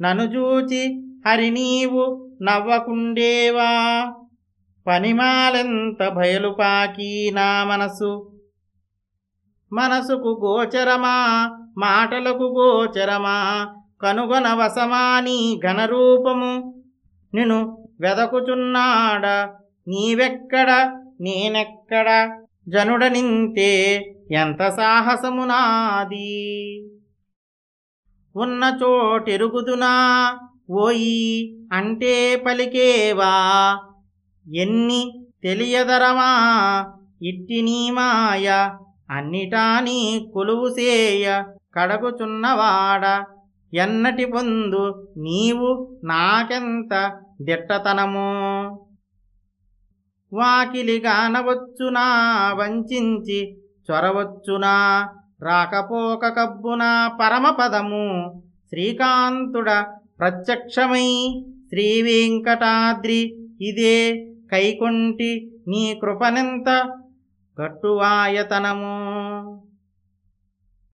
నను చూచి హరి నీవు నవ్వకుండేవా? పనిమాలెంత బయలుపాకి నా మనసు? మనసుకు గోచరమా? మాటలకు గోచరమా? కనుగొన వసమాని ఘనరూపము? నిను వెదకుచున్నాడ నీవెక్కడ? నేనెక్కడ? జనుడ నింతే ఎంత సాహసము నాది? ఉన్న చోటెరుగుదునా? ఓయి అంటే పలికేవా? ఎన్ని తెలియదరమా? ఇట్టి నీ మాయ అన్నిటా నీ కొలువు కడగుచున్నవాడ ఎన్నటి పొందు నీవు నాకెంత దిట్టతనము? వాకిలిగానవచ్చునా? వంచించి చొరవచ్చునా? రాకపోక కబ్బున పరమపదము శ్రీకాంతుడ ప్రత్యక్షమై శ్రీ వెంకటాద్రి ఇదే కైకుంటి నీ కృపనెంత గట్టువాయతనము.